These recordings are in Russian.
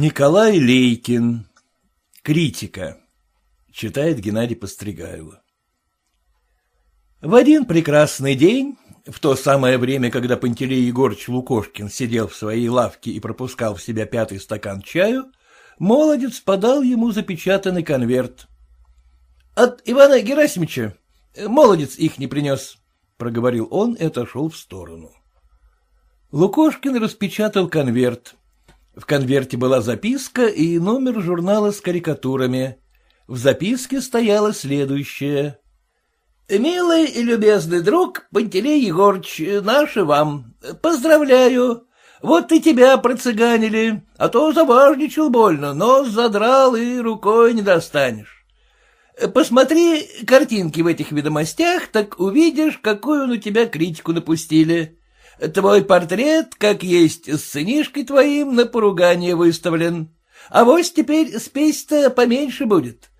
Николай Лейкин. Критика. Читает Геннадий Постригайло. В один прекрасный день, в то самое время, когда Пантелей Егорович Лукошкин сидел в своей лавке и пропускал в себя пятый стакан чаю, молодец подал ему запечатанный конверт. — От Ивана Герасимовича. Молодец их не принес, — проговорил он и отошел в сторону. Лукошкин распечатал конверт. В конверте была записка и номер журнала с карикатурами. В записке стояло следующее. «Милый и любезный друг Пантелей Егорыч, наши вам. Поздравляю. Вот и тебя процыганили, а то заважничал больно, нос задрал и рукой не достанешь. Посмотри картинки в этих ведомостях, так увидишь, какую на тебя критику напустили. Твой портрет, как есть с сынишкой твоим, на поругание выставлен. А вось теперь спесь-то поменьше будет.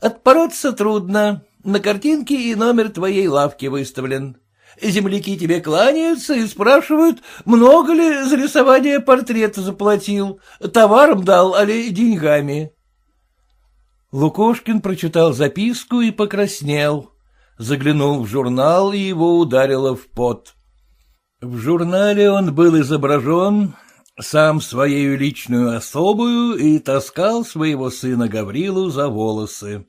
Отпороться трудно. На картинке и номер твоей лавки выставлен. Земляки тебе кланяются и спрашивают, много ли за рисование портрета заплатил, товаром дал, али деньгами. Лукошкин прочитал записку и покраснел. Заглянул в журнал, и его ударило в пот. В журнале он был изображен сам своей личную особую и таскал своего сына Гаврилу за волосы.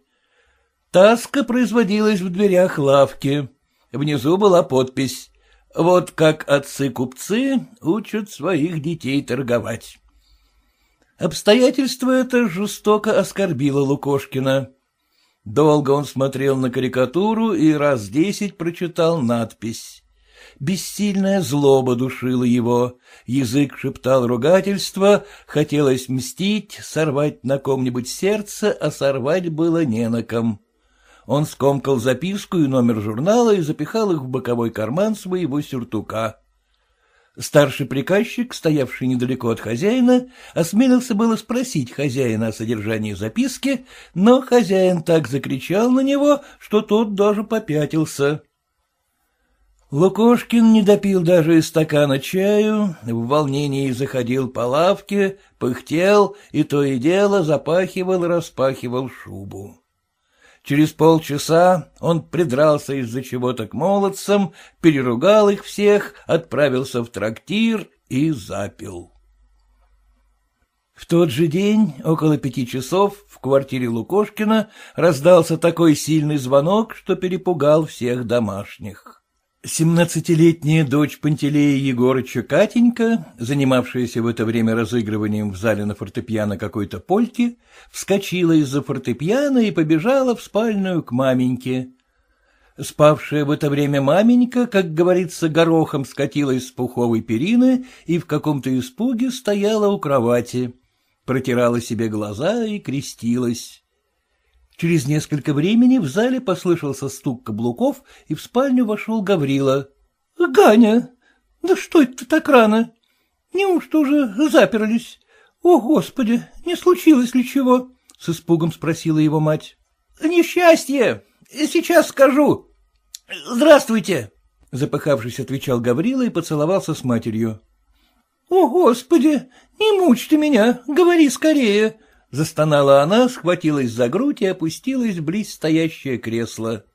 Таска производилась в дверях лавки. Внизу была подпись «Вот как отцы-купцы учат своих детей торговать». Обстоятельство это жестоко оскорбило Лукошкина. Долго он смотрел на карикатуру и раз десять прочитал надпись. Бессильная злоба душила его, язык шептал ругательство, хотелось мстить, сорвать на ком-нибудь сердце, а сорвать было не на ком. Он скомкал записку и номер журнала и запихал их в боковой карман своего сюртука. Старший приказчик, стоявший недалеко от хозяина, осмелился было спросить хозяина о содержании записки, но хозяин так закричал на него, что тот даже попятился. Лукошкин не допил даже и стакана чаю, в волнении заходил по лавке, пыхтел и то и дело запахивал и распахивал шубу. Через полчаса он придрался из-за чего-то к молодцам, переругал их всех, отправился в трактир и запил. В тот же день, около пяти часов, в квартире Лукошкина раздался такой сильный звонок, что перепугал всех домашних. Семнадцатилетняя дочь Пантелея Егорыча Катенька, занимавшаяся в это время разыгрыванием в зале на фортепиано какой-то польки, вскочила из-за фортепиано и побежала в спальную к маменьке. Спавшая в это время маменька, как говорится, горохом скатилась с пуховой перины и в каком-то испуге стояла у кровати, протирала себе глаза и крестилась. Через несколько времени в зале послышался стук каблуков, и в спальню вошел Гаврила. — Ганя, да что это так рано? Неужто уже заперлись? О, Господи, не случилось ли чего? — с испугом спросила его мать. — Несчастье! Сейчас скажу. Здравствуйте! — запыхавшись, отвечал Гаврила и поцеловался с матерью. — О, Господи, не мучь ты меня, говори скорее! — застонала она, схватилась за грудь и опустилась близ стоящее кресло.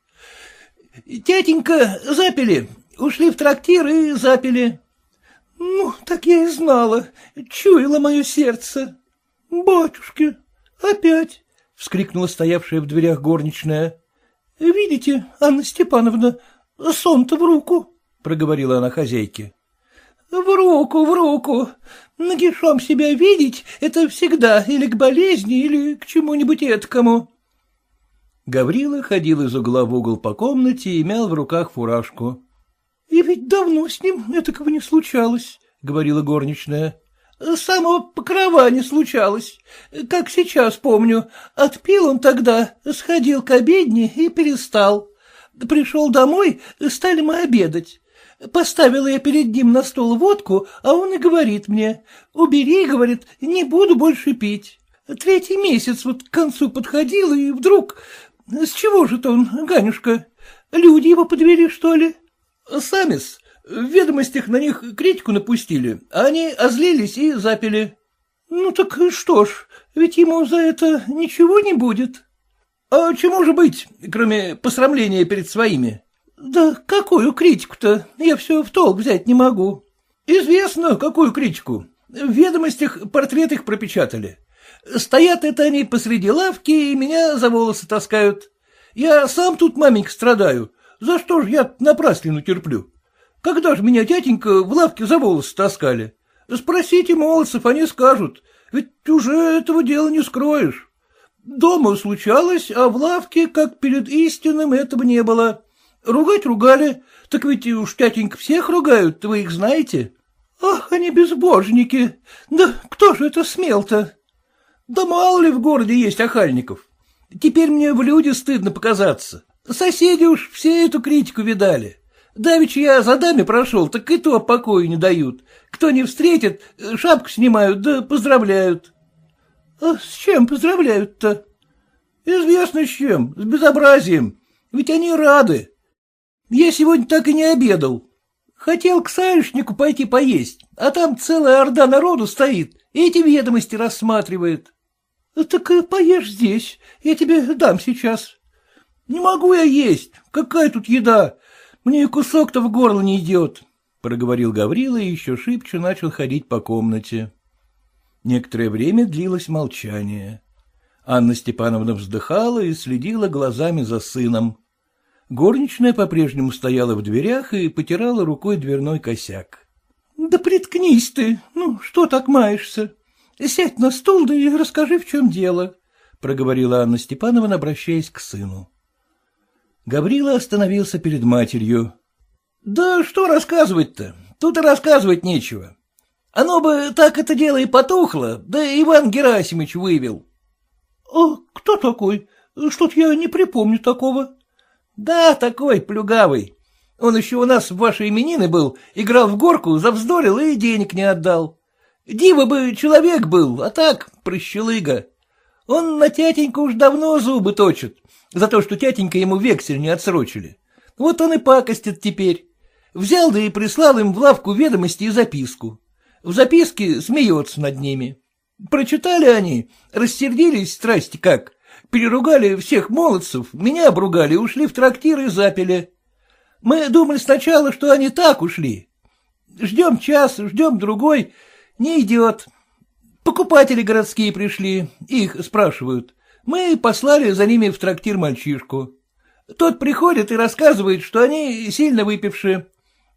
— Тятенька, запили. Ушли в трактир и запили. — Ну, так я и знала. Чуяло мое сердце. — Батюшки, опять! — вскрикнула стоявшая в дверях горничная. — Видите, Анна Степановна, сон-то в руку, — проговорила она хозяйке. В руку, в руку. Нагишом себя видеть — это всегда или к болезни, или к чему-нибудь эткому. Гаврила ходил из угла в угол по комнате и мял в руках фуражку. — И ведь давно с ним этакого не случалось, — говорила горничная. — Самого покрова не случалось. Как сейчас помню, отпил он тогда, сходил к обедне и перестал. Пришел домой, стали мы обедать. Поставила я перед ним на стол водку, а он и говорит мне, убери, говорит, не буду больше пить. Третий месяц вот к концу подходил, и вдруг... С чего же-то он, Ганюшка? Люди его подвели, что ли? Самис, в ведомостях на них критику напустили, а они озлились и запили. Ну так что ж, ведь ему за это ничего не будет. А чему же быть, кроме посрамления перед своими? Да какую критику-то? Я все в толк взять не могу. Известно, какую критику. В ведомостях портрет их пропечатали. Стоят это они посреди лавки и меня за волосы таскают. Я сам тут, маменька, страдаю. За что ж я напраслину терплю? Когда же меня тятенька в лавке за волосы таскали? Спросите молодцев, они скажут. Ведь уже этого дела не скроешь. Дома случалось, а в лавке, как перед истинным, этого не было. Ругать ругали, так ведь уж тятенька всех ругают, вы их знаете. Ах, они безбожники! Да кто же это смел-то? Да мало ли в городе есть охальников. Теперь мне в люди стыдно показаться. Соседи уж все эту критику видали. Давич я за даме прошел, так и то покою не дают. Кто не встретит, шапку снимают, да поздравляют. А с чем поздравляют-то? Известно с чем, с безобразием. Ведь они рады. Я сегодня так и не обедал. Хотел к саишнику пойти поесть, а там целая орда народу стоит и эти ведомости рассматривает. — Так поешь здесь, я тебе дам сейчас. — Не могу я есть, какая тут еда, мне кусок-то в горло не идет, — проговорил Гаврила и еще шибче начал ходить по комнате. Некоторое время длилось молчание. Анна Степановна вздыхала и следила глазами за сыном. Горничная по-прежнему стояла в дверях и потирала рукой дверной косяк. — Да приткнись ты, ну что так маешься? Сядь на стул, да и расскажи, в чем дело, — проговорила Анна Степановна, обращаясь к сыну. Гаврила остановился перед матерью. — Да что рассказывать-то? Тут и рассказывать нечего. Оно бы так это дело и потухло, да Иван Герасимович вывел. — А кто такой? Что-то я не припомню такого. — Да, такой, плюгавый. Он еще у нас в ваши именины был, играл в горку, завздорил и денег не отдал. Дива бы человек был, а так, прощелыга. Он на тятеньку уж давно зубы точит, за то, что тятенька ему вексель не отсрочили. Вот он и пакостит теперь. Взял да и прислал им в лавку ведомости и записку. В записке смеется над ними. Прочитали они, рассердились страсти как, переругали всех молодцев, меня обругали, ушли в трактир и запили. Мы думали сначала, что они так ушли. Ждем час, ждем другой, не идет. Покупатели городские пришли, их спрашивают. Мы послали за ними в трактир мальчишку. Тот приходит и рассказывает, что они сильно выпившие.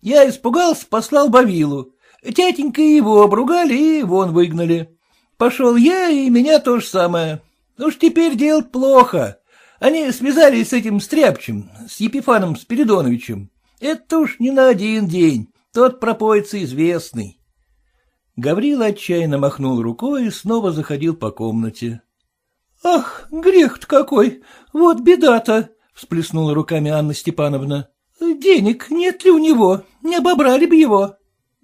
Я испугался, послал Бавилу. Тятенька его обругали и вон выгнали. Пошел я, и меня то же самое. Уж теперь делать плохо. Они связались с этим Стряпчем, с Епифаном Спиридоновичем. Это уж не на один день, тот пропоится известный. Гаврил отчаянно махнул рукой и снова заходил по комнате. Ах, грех-то какой! Вот беда-то! — всплеснула руками Анна Степановна. — Денег нет ли у него? Не обобрали бы его.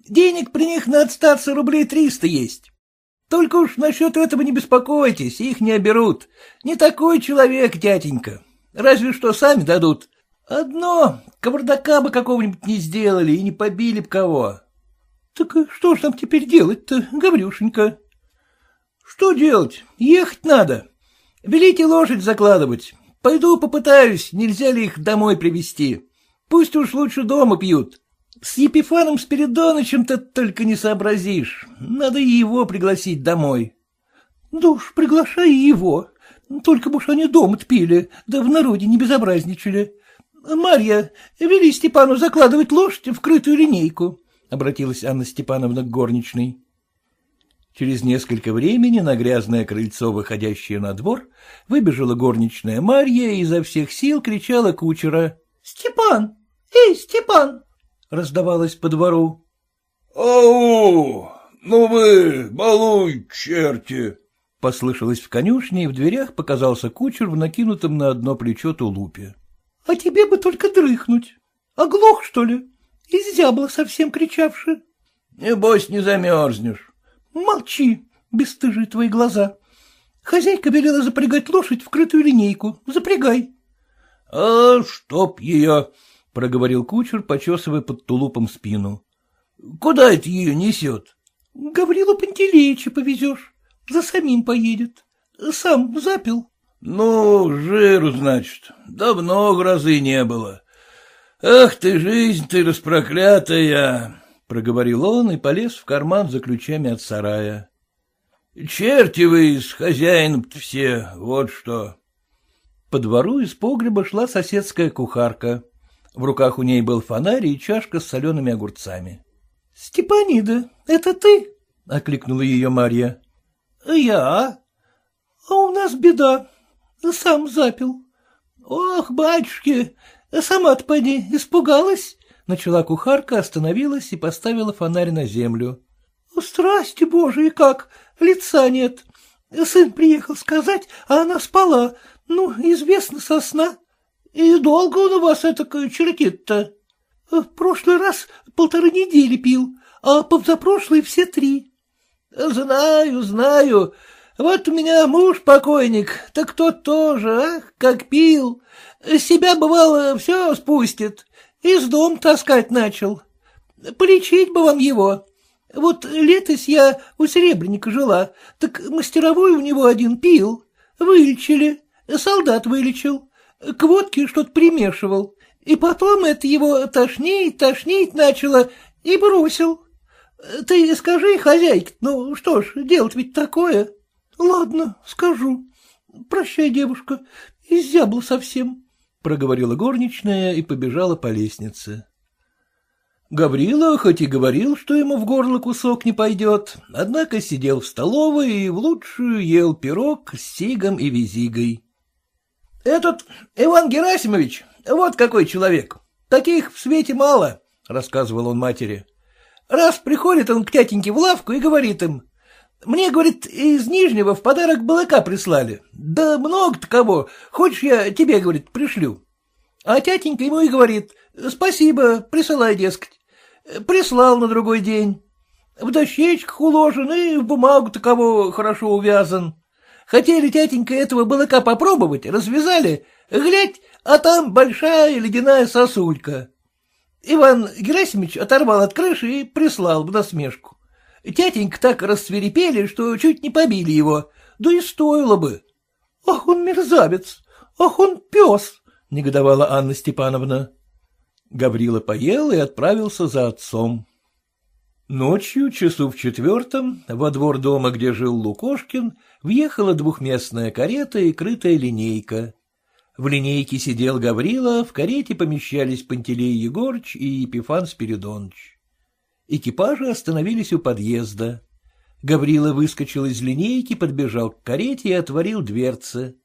Денег при них на отстаться рублей триста есть. Только уж насчет этого не беспокойтесь, их не оберут. Не такой человек, дяденька. Разве что сами дадут. Одно, кавардака бы какого-нибудь не сделали и не побили б кого. — Так что ж нам теперь делать-то, Гаврюшенька? — Что делать? Ехать надо. Велите лошадь закладывать. Пойду попытаюсь, нельзя ли их домой привести. Пусть уж лучше дома пьют. С Епифаном Спиридонычем-то только не сообразишь. Надо его пригласить домой. Да уж, приглашай его. Только бы уж они дома пили, да в народе не безобразничали. Марья, вели Степану закладывать лошадь в крытую линейку, — обратилась Анна Степановна к горничной. Через несколько времени на грязное крыльцо, выходящее на двор, выбежала горничная Марья и изо всех сил кричала кучера. — Степан! Эй, Степан! — раздавалось по двору. — Ау! Ну вы, балуй, черти! — послышалось в конюшне, и в дверях показался кучер в накинутом на одно плечо тулупе. — А тебе бы только дрыхнуть. Оглох, что ли? Изябла совсем кричавши. — Небось, не замерзнешь. Молчи, бесстыжие твои глаза. Хозяйка велела запрягать лошадь в крытую линейку. Запрягай. — А чтоб ее, — проговорил кучер, почесывая под тулупом спину. — Куда это ее несет? — Гаврила Пантелеича повезешь. За самим поедет. Сам запил. — Ну, жиру, значит. Давно грозы не было. Ах ты, жизнь ты распроклятая! — проговорил он и полез в карман за ключами от сарая. — Черти вы с хозяином все, вот что. По двору из погреба шла соседская кухарка. В руках у ней был фонарь и чашка с солеными огурцами. — Степанида, это ты? — окликнула ее Марья. — Я? А у нас беда. Сам запил. — Ох, батюшки, сама-то поди, испугалась? — начала кухарка, остановилась и поставила фонарь на землю. — Страсти божии как, лица нет. Сын приехал сказать, а она спала. Ну, известно со сна. И долго он у вас это чертит-то? В прошлый раз полторы недели пил, а позапрошлый все три. Знаю, знаю. Вот у меня муж покойник, так тот тоже, ах, как пил. Себя, бывало, все спустит. Из дом таскать начал. Полечить бы вам его. Вот летось я у Серебряника жила, так мастеровой у него один пил. Вылечили, солдат вылечил, к водке что-то примешивал. И потом это его тошнить, тошнить начало и бросил. Ты скажи, хозяйке, ну что ж, делать ведь такое. Ладно, скажу. Прощай, девушка, изябла совсем, — проговорила горничная и побежала по лестнице. Гаврила хоть и говорил, что ему в горло кусок не пойдет, однако сидел в столовой и в лучшую ел пирог с сигом и визигой. — Этот Иван Герасимович, вот какой человек. Таких в свете мало, — рассказывал он матери. Раз приходит он к тятеньке в лавку и говорит им, мне, говорит, из Нижнего в подарок балыка прислали. Да много-то кого. Хочешь, я тебе, говорит, пришлю. А тятенька ему и говорит, спасибо, присылай, дескать. Прислал на другой день. В дощечках уложен и в бумагу таково хорошо увязан. Хотели тятенька этого балыка попробовать, развязали, глядь, а там большая ледяная сосулька. Иван Герасимович оторвал от крыши и прислал в насмешку. Тятенька так рассверепели, что чуть не побили его, да и стоило бы. — Ах, он мерзавец! Ах, он пес! — негодовала Анна Степановна. Гаврила поел и отправился за отцом. Ночью, часу в четвертом, во двор дома, где жил Лукошкин, въехала двухместная карета и крытая линейка. В линейке сидел Гаврила, в карете помещались Пантелей Егорыч и Епифан Спиридоныч. Экипажи остановились у подъезда. Гаврила выскочил из линейки, подбежал к карете и отворил дверцы.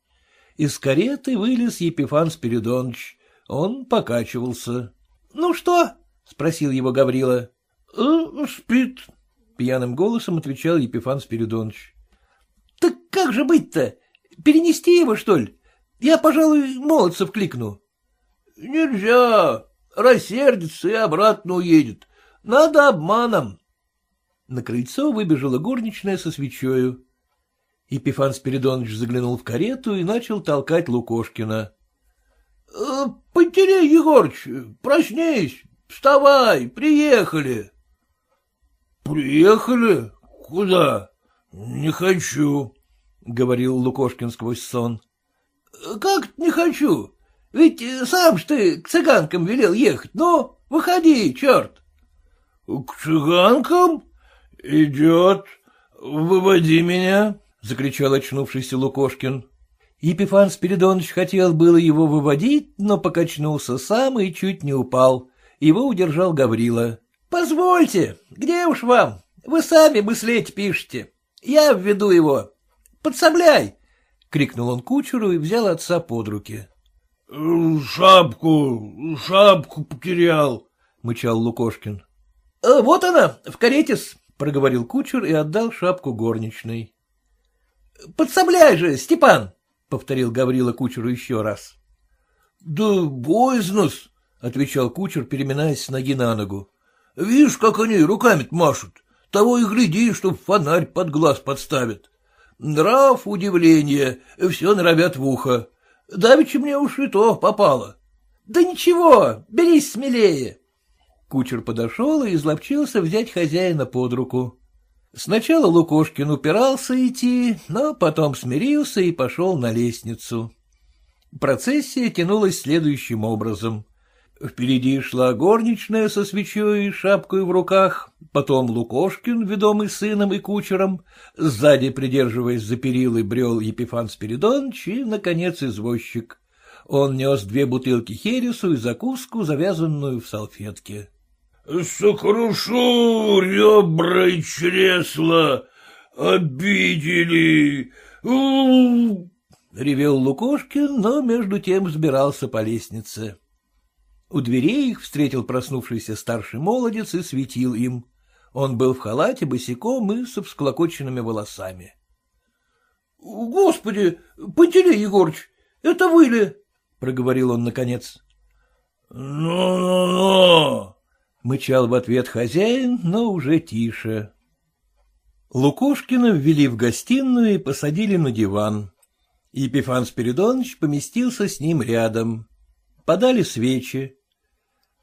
Из кареты вылез Епифан Спиридоныч. Он покачивался. Ну что? — спросил его Гаврила. «Э, — Спит, — пьяным голосом отвечал Епифан Спиридонович. — Так как же быть-то? Перенести его, что ли? Я, пожалуй, молодцев кликну. — Нельзя. Рассердится и обратно уедет. Надо обманом. На крыльцо выбежала горничная со свечою. Епифан Спиридонович заглянул в карету и начал толкать Лукошкина. Э, — Пантелей Егорыч, проснись, вставай, приехали. — Приехали? Куда? Не хочу, — говорил Лукошкин сквозь сон. — Как не хочу? Ведь сам ж ты к цыганкам велел ехать. Ну, выходи, черт. — К цыганкам? Идет. Выводи меня, — закричал очнувшийся Лукошкин. Епифан Спиридонович хотел было его выводить, но покачнулся сам и чуть не упал. Его удержал Гаврила. — Позвольте, где уж вам? Вы сами мыслеть пишете. Я введу его. Подсобляй! — крикнул он кучеру и взял отца под руки. — Шапку, шапку потерял, — мычал Лукошкин. — Вот она, в каретис, — проговорил кучер и отдал шапку горничной. — Подсобляй же, Степан! — повторил Гаврила кучеру еще раз. — Да боязно-с, — отвечал кучер, переминаясь с ноги на ногу. — Видишь, как они руками машут. Того и гляди, чтоб фонарь под глаз подставит. Нрав, удивление, все норовят в ухо. Давеча мне уж и то попало. — Да ничего, берись смелее. Кучер подошел и изловчился взять хозяина под руку. Сначала Лукошкин упирался идти, но потом смирился и пошел на лестницу. Процессия тянулась следующим образом. Впереди шла горничная со свечой и шапкой в руках, потом Лукошкин, ведомый сыном и кучером, сзади, придерживаясь за перилой, брел Епифан Спиридонович и, наконец, извозчик. Он нес две бутылки хересу и закуску, завязанную в салфетке. — Сокрушу ребра и чресла, обидели. Ревел Лукошкин, но между тем взбирался по лестнице. У дверей их встретил проснувшийся старший молодец и светил им. Он был в халате, босиком и с всклокоченными волосами. — Господи, Пантелей Егорыч, это вы ли? — проговорил он наконец. «Ну-ну-ну!» — мычал в ответ хозяин, но уже тише. Лукошкина ввели в гостиную и посадили на диван. Епифан Спиридонович поместился с ним рядом. Подали свечи.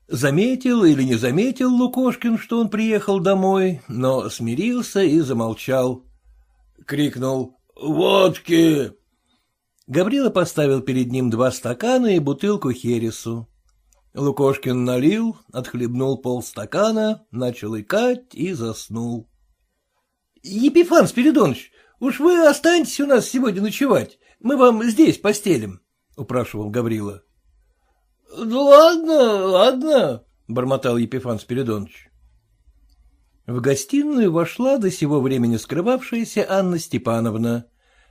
Заметил или не заметил Лукошкин, что он приехал домой, но смирился и замолчал. Крикнул «Водки!» Гаврила поставил перед ним два стакана и бутылку хересу. Лукошкин налил, отхлебнул полстакана, начал икать и заснул. — Епифан Спиридонович, уж вы останетесь у нас сегодня ночевать, мы вам здесь постелим, — упрашивал Гаврила. — Ну, ладно, ладно, — бормотал Епифан Спиридонович. В гостиную вошла до сего времени скрывавшаяся Анна Степановна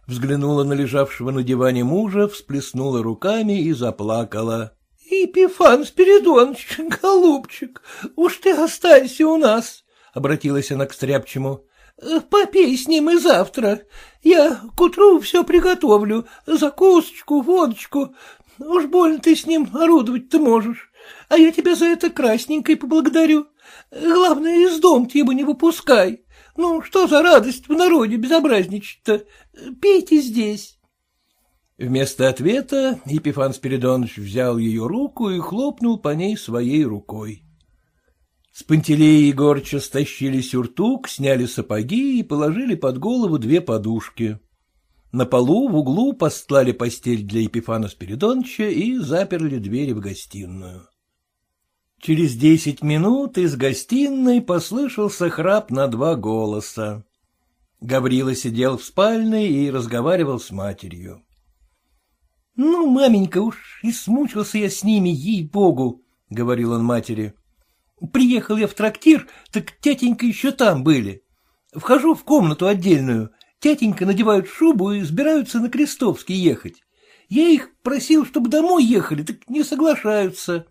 взглянула на лежавшего на диване мужа, всплеснула руками и заплакала. — Епифан Спиридонович, голубчик, уж ты останься у нас, — обратилась она к Стряпчему. — Попей с ним и завтра. Я к утру все приготовлю, закусочку, водочку. Уж больно ты с ним орудовать-то можешь. А я тебя за это красненькой поблагодарю. Главное, из дом его не выпускай. Ну, что за радость в народе безобразничать-то? Пейте здесь. Вместо ответа Епифан Спиридонович взял ее руку и хлопнул по ней своей рукой. С Пантелея Егорча стащили сюртук, сняли сапоги и положили под голову две подушки. На полу в углу постлали постель для Епифана Спиридоновича и заперли двери в гостиную. Через десять минут из гостиной послышался храп на два голоса. Гаврила сидел в спальне и разговаривал с матерью. — Ну, маменька, уж и смучился я с ними, ей-богу, — говорил он матери. — Приехал я в трактир, так тятенька еще там были. Вхожу в комнату отдельную, тятенька надевают шубу и собираются на Крестовский ехать. Я их просил, чтобы домой ехали, так не соглашаются.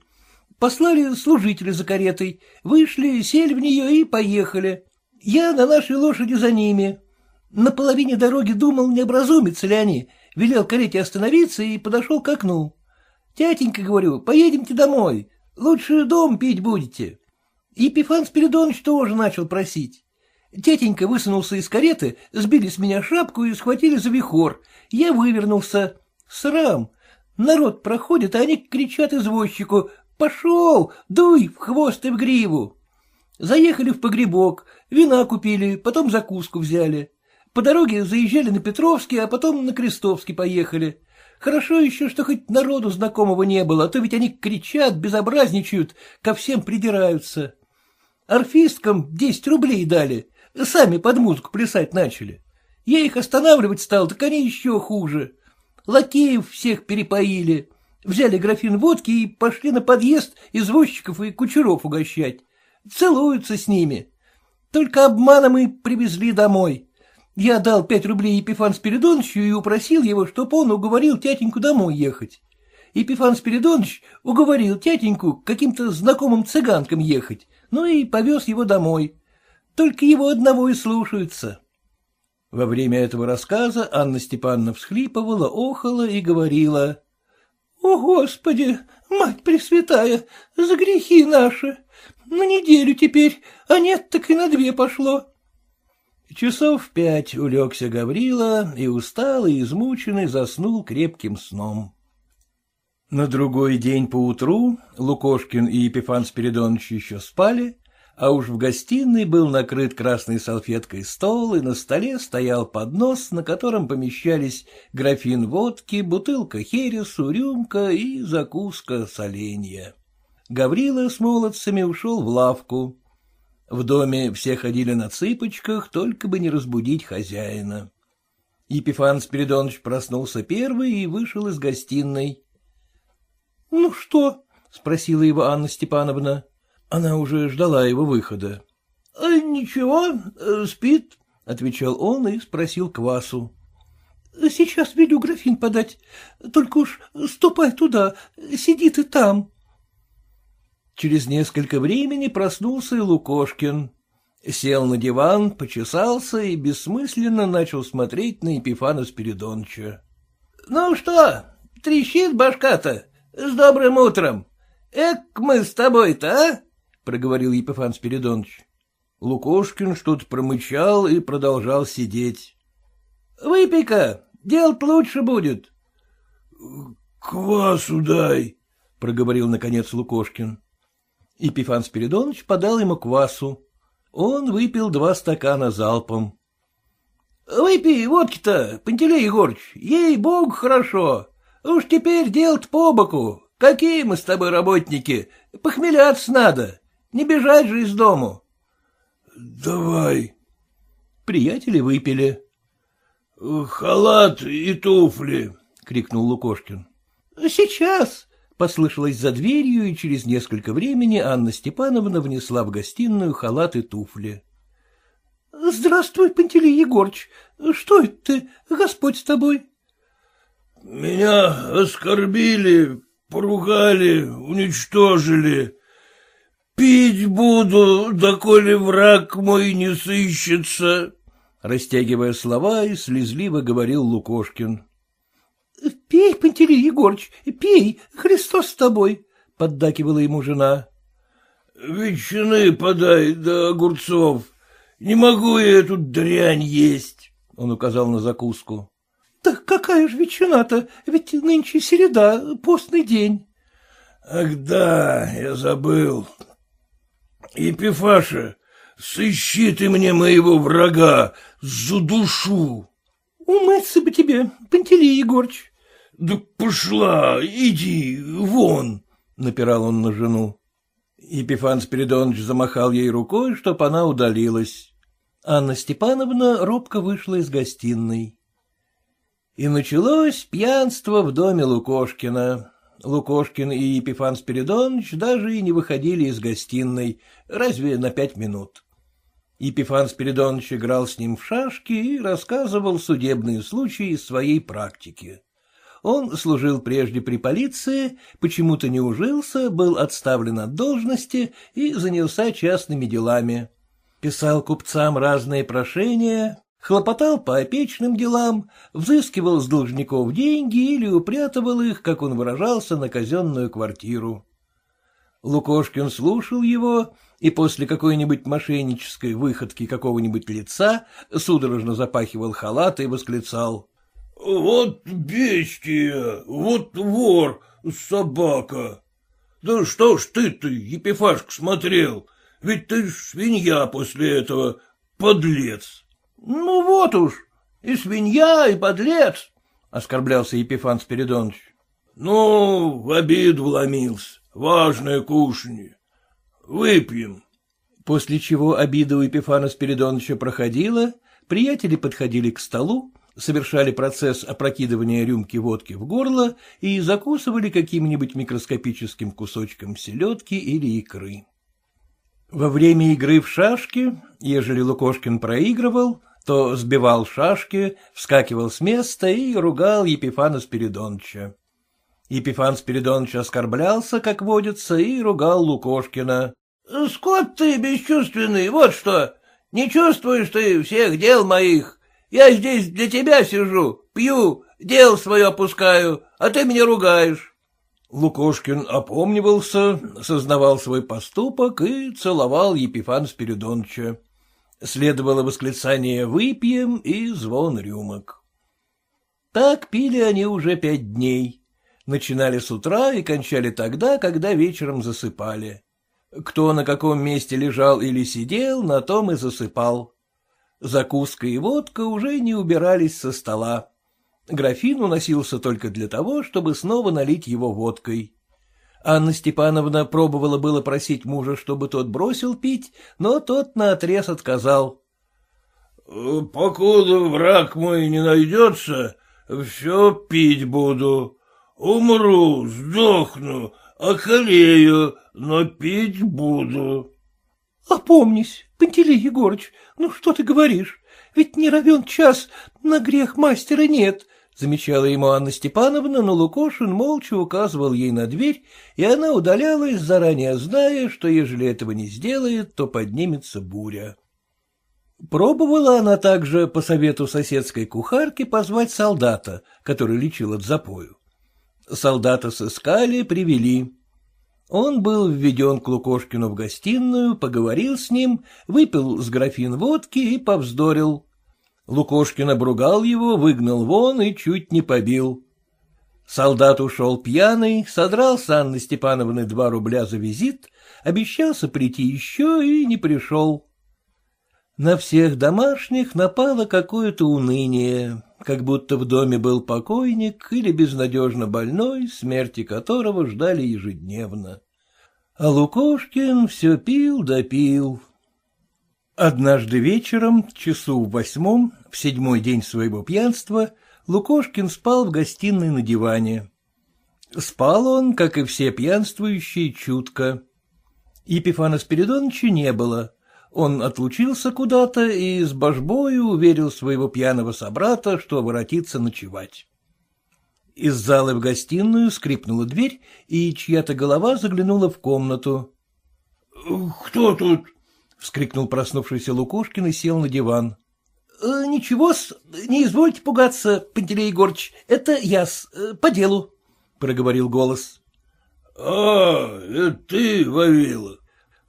Послали служители за каретой, вышли, сели в нее и поехали. Я на нашей лошади за ними. На половине дороги думал, не образумятся ли они, велел карете остановиться и подошел к окну. Тятенька, говорю, поедемте домой, лучше дом пить будете. Епифан Спиридонович тоже начал просить. Тетенька высунулся из кареты, сбили с меня шапку и схватили за вихор. Я вывернулся. Срам. Народ проходит, а они кричат извозчику Пошел, дуй в хвост и в гриву. Заехали в погребок, вина купили, потом закуску взяли. По дороге заезжали на Петровский, а потом на Крестовский поехали. Хорошо еще, что хоть народу знакомого не было, а то ведь они кричат, безобразничают, ко всем придираются. Орфисткам десять рублей дали, сами под музыку плясать начали. Я их останавливать стал, так они еще хуже. Лакеев всех перепоили взяли графин водки и пошли на подъезд извозчиков и кучеров угощать. Целуются с ними. Только обманом и привезли домой. Я дал пять рублей Епифан Спиридоновичу и упросил его, чтоб он уговорил тятеньку домой ехать. Епифан Спиридонович уговорил тятеньку каким-то знакомым цыганкам ехать, ну и повез его домой. Только его одного и слушаются. Во время этого рассказа Анна Степановна всхлипывала, охала и говорила. О, Господи, мать пресвятая, за грехи наши! На неделю теперь, а нет, так и на две пошло. Часов в пять улегся Гаврила и усталый, измученный, заснул крепким сном. На другой день поутру Лукошкин и Епифан Спиридонович еще спали, а уж в гостиной был накрыт красной салфеткой стол, и на столе стоял поднос, на котором помещались графин водки, бутылка хересу, рюмка и закуска соленья. Гаврила с молодцами ушел в лавку. В доме все ходили на цыпочках, только бы не разбудить хозяина. Епифан Спиридонович проснулся первый и вышел из гостиной. — Ну что? — спросила его Анна Степановна. Она уже ждала его выхода. — Ничего, э, спит, — отвечал он и спросил квасу. — Сейчас велю графин подать, только уж ступай туда, сиди ты там. Через несколько времени проснулся и Лукошкин. Сел на диван, почесался и бессмысленно начал смотреть на Епифана Спиридоновича. — Ну что, трещит башка-то? С добрым утром! Эк мы с тобой-то, а? — проговорил Епифан Спиридонович. Лукошкин что-то промычал и продолжал сидеть. — Выпей-ка, делать лучше будет. — Квасу дай, — проговорил наконец Лукошкин. Епифан Спиридонович подал ему квасу. Он выпил два стакана залпом. — Выпей водки-то, Пантелей Егорыч, ей-богу, хорошо. Уж теперь делать по боку. Какие мы с тобой работники, похмеляться надо. Не бежать же из дому. — Давай. Приятели выпили. — Халат и туфли, — крикнул Лукошкин. — Сейчас, — послышалось за дверью, и через несколько времени Анна Степановна внесла в гостиную халат и туфли. — Здравствуй, Пантелей Егорыч. Что это ты? Господь с тобой. — Меня оскорбили, поругали, уничтожили. Пить буду, доколе враг мой не сыщется, — растягивая слова и слезливо говорил Лукошкин. — Пей, Пантелей Егорыч, пей, Христос с тобой, — поддакивала ему жена. — Ветчины подай, да огурцов. Не могу я эту дрянь есть, — он указал на закуску. — Так какая же ветчина-то, ведь нынче середа, постный день. — Ах да, я забыл, Епифаша, сыщи ты мне моего врага, за душу. Умыться бы тебе, Пантелей Егорыч. Да пошла, иди, вон, напирал он на жену. Епифан Спиридонович замахал ей рукой, чтоб она удалилась. Анна Степановна робко вышла из гостиной. И началось пьянство в доме Лукошкина. Лукошкин и Епифан Спиридонович даже и не выходили из гостиной, разве на пять минут. Епифан Спиридонович играл с ним в шашки и рассказывал судебные случаи из своей практики. Он служил прежде при полиции, почему-то не ужился, был отставлен от должности и занялся частными делами. Писал купцам разные прошения, хлопотал по опечным делам, взыскивал с должников деньги или упрятывал их, как он выражался, на казенную квартиру. Лукошкин слушал его и после какой-нибудь мошеннической выходки какого-нибудь лица судорожно запахивал халат и восклицал. — Вот бестия, вот вор, собака. Да что ж ты-то, Епифашка, смотрел, ведь ты свинья после этого, подлец. — Ну вот уж, и свинья, и подлец, — оскорблялся Епифан Спиридонович. — Ну, в обиду вломился, важное кушанье. Выпьем. После чего обида у Епифана Спиридоновича проходила, приятели подходили к столу, совершали процесс опрокидывания рюмки водки в горло и закусывали каким-нибудь микроскопическим кусочком селедки или икры. Во время игры в шашки, ежели Лукошкин проигрывал, то сбивал шашки, вскакивал с места и ругал Епифана Спиридоновича. Епифан Спиридонович оскорблялся, как водится, и ругал Лукошкина. — Скот ты бесчувственный, вот что! Не чувствуешь ты всех дел моих. Я здесь для тебя сижу, пью, дел свое опускаю, а ты меня ругаешь. Лукошкин опомнивался, сознавал свой поступок и целовал Епифана Спиридоновича. Следовало восклицание «выпьем» и звон рюмок. Так пили они уже пять дней. Начинали с утра и кончали тогда, когда вечером засыпали. Кто на каком месте лежал или сидел, на том и засыпал. Закуска и водка уже не убирались со стола. Графин уносился только для того, чтобы снова налить его водкой. Анна Степановна пробовала было просить мужа, чтобы тот бросил пить, но тот наотрез отказал. — Покуда враг мой не найдется, все пить буду. Умру, сдохну, околею, но пить буду. — Опомнись, Пантелей Егорыч, ну что ты говоришь? Ведь не равен час, на грех мастера нет, — замечала ему Анна Степановна, но Лукошин молча указывал ей на дверь, и она удалялась, заранее зная, что ежели этого не сделает, то поднимется буря. Пробовала она также по совету соседской кухарки позвать солдата, который лечил от запою. Солдата сыскали, привели. Он был введен к Лукошкину в гостиную, поговорил с ним, выпил с графин водки и повздорил. Лукошкин обругал его, выгнал вон и чуть не побил. Солдат ушел пьяный, содрал с Анны Степановны два рубля за визит, обещался прийти еще и не пришел. На всех домашних напало какое-то уныние, как будто в доме был покойник или безнадежно больной, смерти которого ждали ежедневно. А Лукошкин все пил да пил. Однажды вечером, часу в восьмом, в седьмой день своего пьянства, Лукошкин спал в гостиной на диване. Спал он, как и все пьянствующие, чутко. Епифана Спиридоновича не было. Он отлучился куда-то и с божбою уверил своего пьяного собрата, что воротится ночевать. Из залы в гостиную скрипнула дверь, и чья-то голова заглянула в комнату. — Кто тут? — вскрикнул проснувшийся Лукошкин и сел на диван. «Э, — Ничего-с, не извольте пугаться, Пантелей Егорыч, это я-с, э, по делу, — проговорил голос. — А, это ты, Вавила.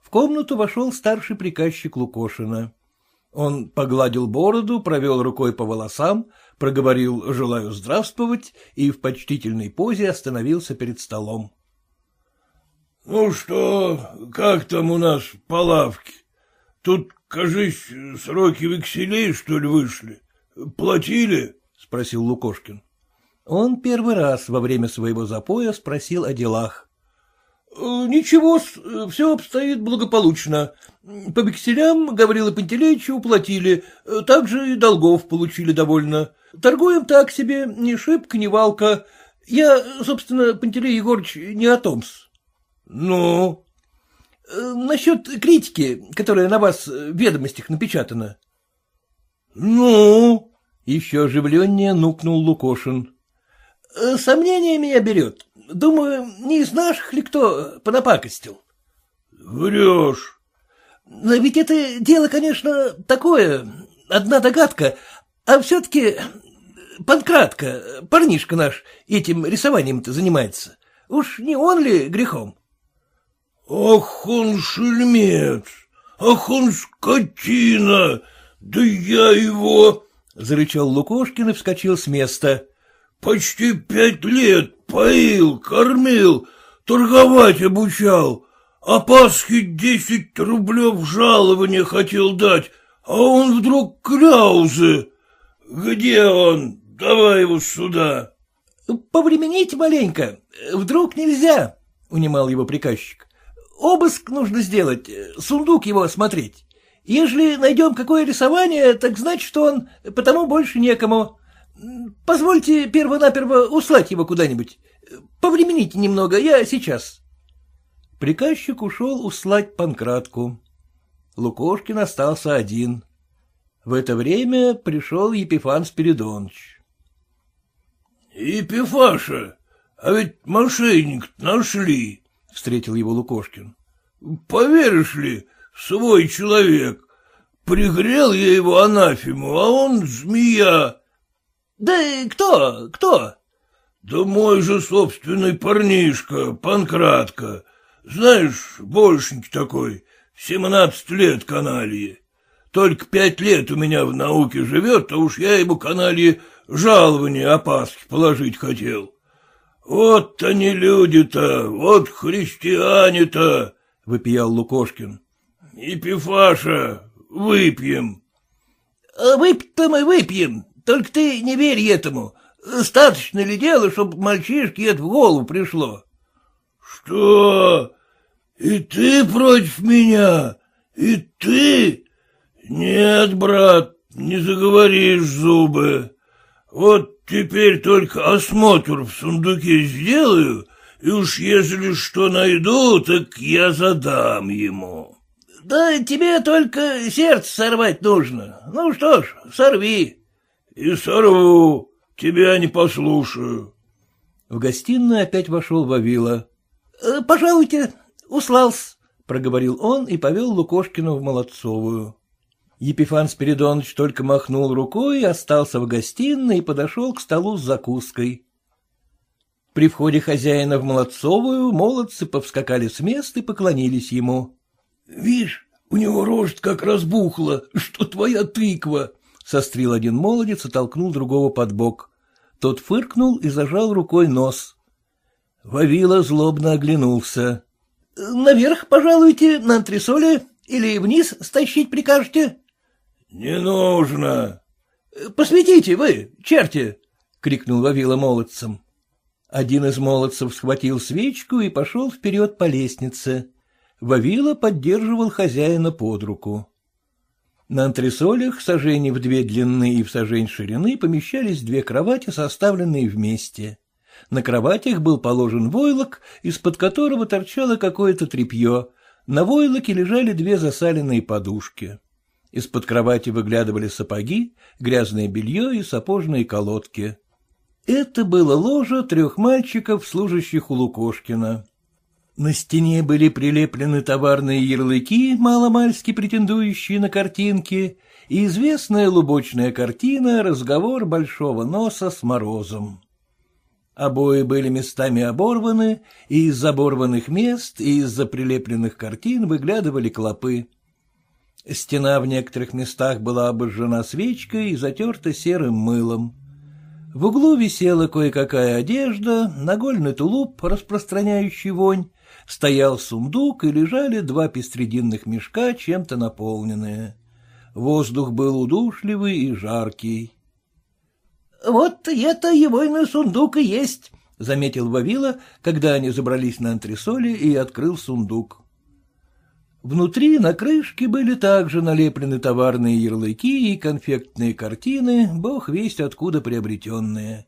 В комнату вошел старший приказчик Лукошина. Он погладил бороду, провел рукой по волосам, проговорил «желаю здравствовать» и в почтительной позе остановился перед столом. — Ну что, как там у нас по лавке? Тут, кажись, сроки векселей, что ли, вышли? Платили? — спросил Лукошкин. Он первый раз во время своего запоя спросил о делах. — Ничего, все обстоит благополучно. По векселям Гаврила Пантелеича уплатили, также и долгов получили довольно. Торгуем так себе, ни шибко, ни валка. Я, собственно, Пантелей Егорыч, не о том-с. — Ну? Э, насчет критики, которая на вас в ведомостях напечатана. — Ну? — еще оживленнее нукнул Лукошин. Э, — Сомнение меня берет. Думаю, не из наших ли кто понапакостил? — Врешь. — Но ведь это дело, конечно, такое, одна догадка, а все-таки Панкратка, парнишка наш, этим рисованием-то занимается. Уж не он ли грехом? — Ах он шельмец! Ах он скотина! Да я его... — зарычал Лукошкин и вскочил с места. — Почти пять лет поил, кормил, торговать обучал, а Пасхи десять рублев жалования хотел дать, а он вдруг кляузы. Где он? Давай его сюда. — Повремените маленько, вдруг нельзя, — унимал его приказчик. Обыск нужно сделать, сундук его осмотреть. Ежели найдем какое рисование, так значит, что он потому больше некому. Позвольте перво-наперво услать его куда-нибудь. Повремените немного, я сейчас. Приказчик ушел услать Панкратку. Лукошкин остался один. В это время пришел Епифан Спиридонович. — Епифаша, а ведь мошенник нашли, — встретил его Лукошкин. — Поверишь ли, свой человек. Пригрел я его анафему, а он змея. — Да кто, кто? — Да мой же собственный парнишка, Панкратка. Знаешь, большенький такой, семнадцать лет каналье. Только пять лет у меня в науке живет, а уж я ему каналье жалование опаски положить хотел. Вот они люди-то, вот христиане-то, — выпиял Лукошкин. — Епифаша, выпьем. — А выпить-то мы выпьем, только ты не верь этому. Достаточно ли дело, чтобы мальчишке это в голову пришло? — Что? И ты против меня? И ты? Нет, брат, не заговоришь зубы. Вот теперь только осмотр в сундуке сделаю, и уж если что найду, так я задам ему. — Да тебе только сердце сорвать нужно. Ну что ж, сорви. — И сорву, тебя не послушаю. В гостиную опять вошел Вавила. «Э, — Пожалуйте, услался, — проговорил он и повел Лукошкину в Молодцовую. Епифан Спиридонович только махнул рукой, остался в гостиной и подошел к столу с закуской. При входе хозяина в Молодцовую молодцы повскакали с места и поклонились ему. — Вишь, у него рожь как разбухла, что твоя тыква, — сострил один молодец и толкнул другого под бок. Тот фыркнул и зажал рукой нос. Вавила злобно оглянулся. — Наверх, пожалуйте, на антресоле, или вниз стащить прикажете? Не нужно. — Посветите вы, черти! — крикнул Вавила молодцам. Один из молодцев схватил свечку и пошел вперед по лестнице. Вавила поддерживал хозяина под руку. На антресолях, сажений в две длины и в сажень ширины, помещались две кровати, составленные вместе. На кроватях был положен войлок, из-под которого торчало какое-то тряпье. На войлоке лежали две засаленные подушки. Из-под кровати выглядывали сапоги, грязное белье и сапожные колодки. Это было ложе трех мальчиков, служащих у Лукошкина. На стене были прилеплены товарные ярлыки, маломальски претендующие на картинки, и известная лубочная картина «Разговор большого носа с морозом». Обои были местами оборваны, и из оборванных мест, и из-за прилепленных картин выглядывали клопы. Стена в некоторых местах была обожжена свечкой и затерта серым мылом. В углу висела кое-какая одежда, нагольный тулуп, распространяющий вонь, стоял сундук и лежали два пестрединных мешка, чем-то наполненные. Воздух был удушливый и жаркий. — Вот это его сундук и есть, — заметил Вавила, когда они забрались на антресоли и открыл сундук. Внутри на крышке были также налеплены товарные ярлыки и конфектные картины, бог весть откуда приобретенные.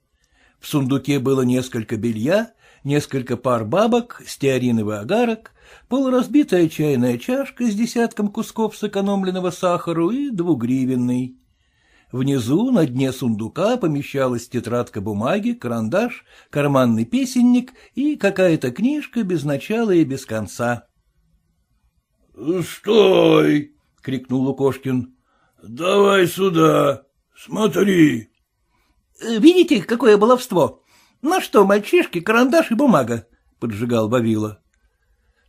В сундуке было несколько белья, несколько пар бабок, стеариновый агарок, полуразбитая чайная чашка с десятком кусков сэкономленного сахару и двугривенный. Внизу, на дне сундука, помещалась тетрадка бумаги, карандаш, карманный песенник и какая-то книжка без начала и без конца. — Стой! — крикнул Лукошкин. — Давай сюда, смотри. «Э, — Видите, какое баловство? На что мальчишки карандаш и бумага? — поджигал Вавила.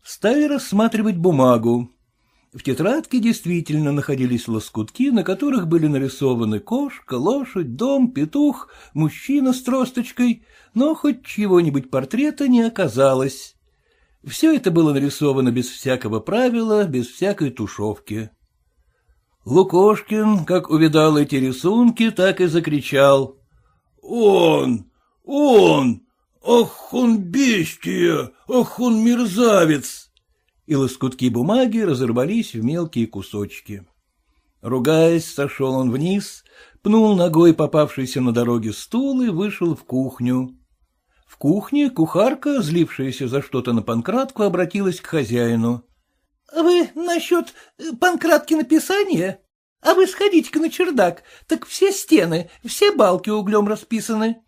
Стали рассматривать бумагу. В тетрадке действительно находились лоскутки, на которых были нарисованы кошка, лошадь, дом, петух, мужчина с тросточкой, но хоть чего-нибудь портрета не оказалось. Все это было нарисовано без всякого правила, без всякой тушевки. Лукошкин, как увидал эти рисунки, так и закричал. — Он! Он! Ах, он бестия! Ах, он мерзавец! И лоскутки бумаги разорвались в мелкие кусочки. Ругаясь, сошел он вниз, пнул ногой попавшийся на дороге стул и вышел в кухню. В кухне кухарка, злившаяся за что-то на Панкратку, обратилась к хозяину. — Вы насчет э, Панкратки написания? А вы сходите-ка на чердак, так все стены, все балки углем расписаны.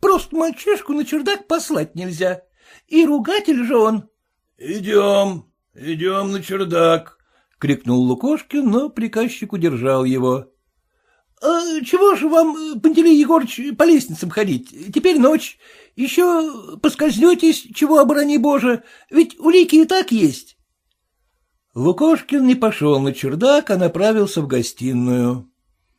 Просто мальчишку на чердак послать нельзя. И ругатель же он. — Идем, идем на чердак, — крикнул Лукошкин, но приказчик удержал его. — А чего же вам, э, Пантелей Егорыч, по лестницам ходить? Теперь ночь. Еще поскользнетесь, чего оборони Боже, ведь улики и так есть. Лукошкин не пошел на чердак, а направился в гостиную.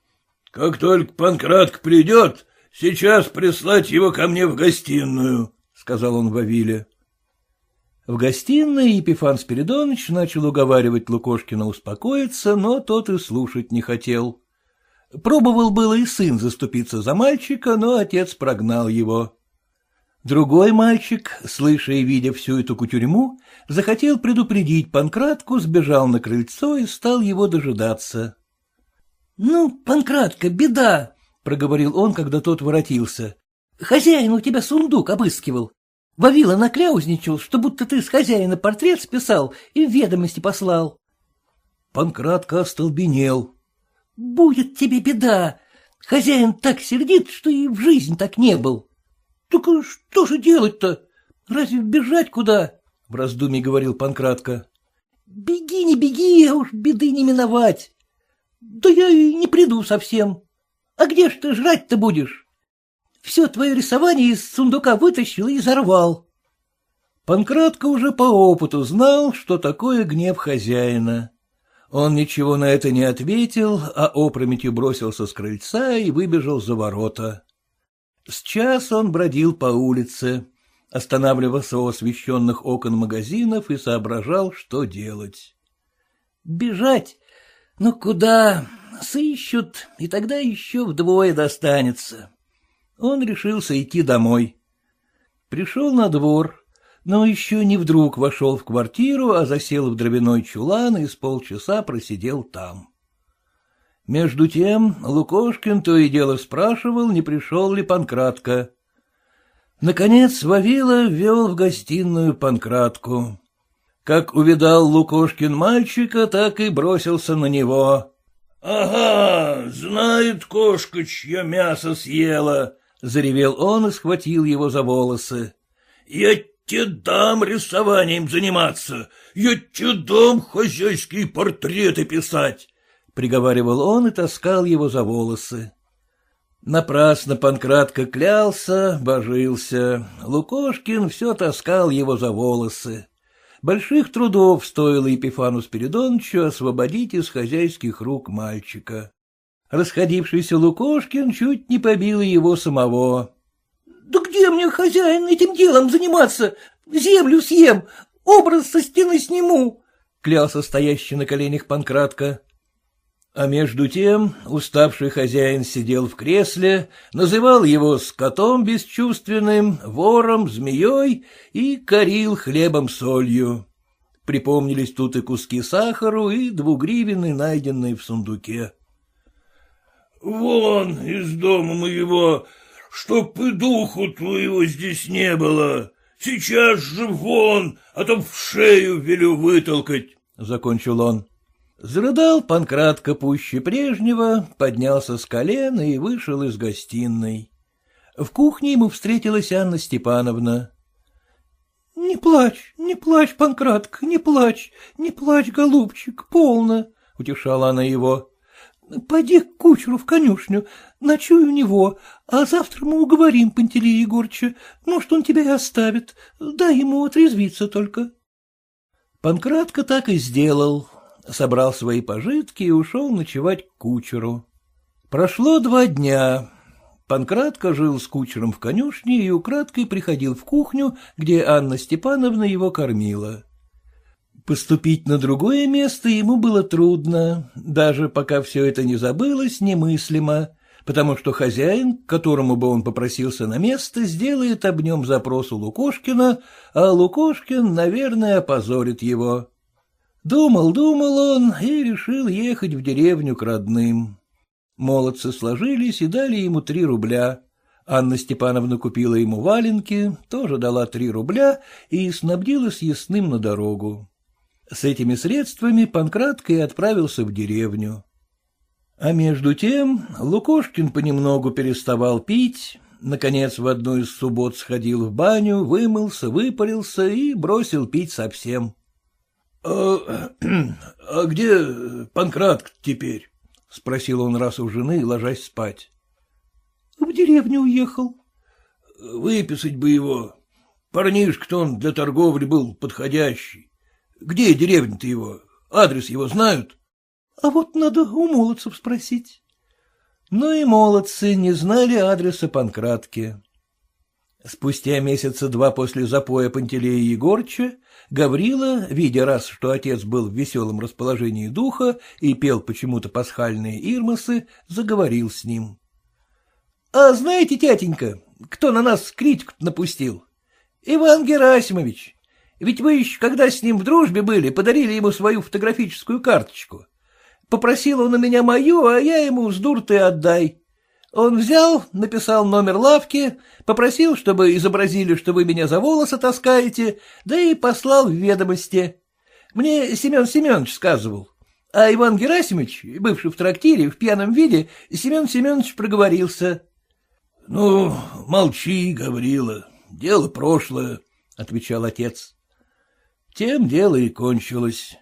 — Как только Панкратк придет, сейчас прислать его ко мне в гостиную, — сказал он Вавиле. В гостиной Епифан Спиридонович начал уговаривать Лукошкина успокоиться, но тот и слушать не хотел. Пробовал было и сын заступиться за мальчика, но отец прогнал его. Другой мальчик, слыша и видя всю эту кутюрьму, захотел предупредить Панкратку, сбежал на крыльцо и стал его дожидаться. — Ну, Панкратка, беда! — проговорил он, когда тот воротился. — Хозяин у тебя сундук обыскивал. Вавила накляузничал, что будто ты с хозяина портрет списал и ведомости послал. Панкратка остолбенел. — Будет тебе беда. Хозяин так сердит, что и в жизнь так не был. — Так что же делать-то? Разве бежать куда? — в раздумье говорил Панкратка. — Беги, не беги, а уж беды не миновать. Да я и не приду совсем. А где ж ты жрать-то будешь? Все твое рисование из сундука вытащил и взорвал. Панкратка уже по опыту знал, что такое гнев хозяина. Он ничего на это не ответил, а опрометью бросился с крыльца и выбежал за ворота. С час он бродил по улице, останавливался у освещенных окон магазинов и соображал, что делать. Бежать? Ну куда? Сыщут, и тогда еще вдвое достанется он решился идти домой. Пришел на двор, но еще не вдруг вошел в квартиру, а засел в дровяной чулан и с полчаса просидел там. Между тем Лукошкин то и дело спрашивал, не пришел ли Панкратка. Наконец Вавила ввел в гостиную Панкратку. Как увидал Лукошкин мальчика, так и бросился на него. — Ага, знает кошка, чье мясо съела, — заревел он и схватил его за волосы. — Я тебе дам рисованием заниматься, я тебе дам хозяйские портреты писать, — приговаривал он и таскал его за волосы. Напрасно Панкратка клялся, божился. Лукошкин все таскал его за волосы. Больших трудов стоило Епифану Спиридоновичу освободить из хозяйских рук мальчика. Расходившийся Лукошкин чуть не побил его самого. — Да где мне, хозяин, этим делом заниматься? Землю съем, образ со стены сниму, — клялся стоящий на коленях Панкратка. А между тем уставший хозяин сидел в кресле, называл его скотом бесчувственным, вором, змеей и корил хлебом-солью. Припомнились тут и куски сахару, и двугривины, найденные в сундуке. Вон из дома моего, чтоб и духу твоего здесь не было. Сейчас же вон, а то в шею велю вытолкать, — закончил он. Зарыдал Панкратка пуще прежнего, поднялся с колена и вышел из гостиной. В кухне ему встретилась Анна Степановна. — Не плачь, не плачь, Панкратка, не плачь, не плачь, голубчик, полно, — утешала она его. — Пойди к кучеру в конюшню, ночуй у него, а завтра мы уговорим Пантелея Егорча, может, он тебя и оставит, дай ему отрезвиться только. Панкратка так и сделал, собрал свои пожитки и ушел ночевать к кучеру. Прошло два дня. Панкратка жил с кучером в конюшне и украдкой приходил в кухню, где Анна Степановна его кормила. Поступить на другое место ему было трудно, даже пока все это не забылось, немыслимо, потому что хозяин, к которому бы он попросился на место, сделает об нем запрос у Лукошкина, а Лукошкин, наверное, опозорит его. Думал, думал он и решил ехать в деревню к родным. Молодцы сложились и дали ему три рубля. Анна Степановна купила ему валенки, тоже дала три рубля и снабдила съестным на дорогу. С этими средствами Панкратка и отправился в деревню. А между тем Лукошкин понемногу переставал пить, наконец в одну из суббот сходил в баню, вымылся, выпарился и бросил пить совсем. — А, а где Панкратк теперь? — спросил он раз у жены, ложась спать. — В деревню уехал. — Выписать бы его. Парнишка-то он для торговли был подходящий. Где деревня-то его? Адрес его знают? — А вот надо у молодцев спросить. Но и молодцы не знали адреса Панкратки. Спустя месяца два после запоя Пантелея Егорча Гаврила, видя раз, что отец был в веселом расположении духа и пел почему-то пасхальные ирмасы, заговорил с ним. — А знаете, тятенька, кто на нас критику напустил? Иван Герасимович. Ведь вы еще, когда с ним в дружбе были, подарили ему свою фотографическую карточку. Попросил он у меня мою, а я ему с дур ты отдай. Он взял, написал номер лавки, попросил, чтобы изобразили, что вы меня за волосы таскаете, да и послал в ведомости. Мне Семен Семенович сказывал. А Иван Герасимович, бывший в трактире, в пьяном виде, Семен Семенович проговорился. — Ну, молчи, Гаврила, дело прошлое, — отвечал отец. Тем дело и кончилось.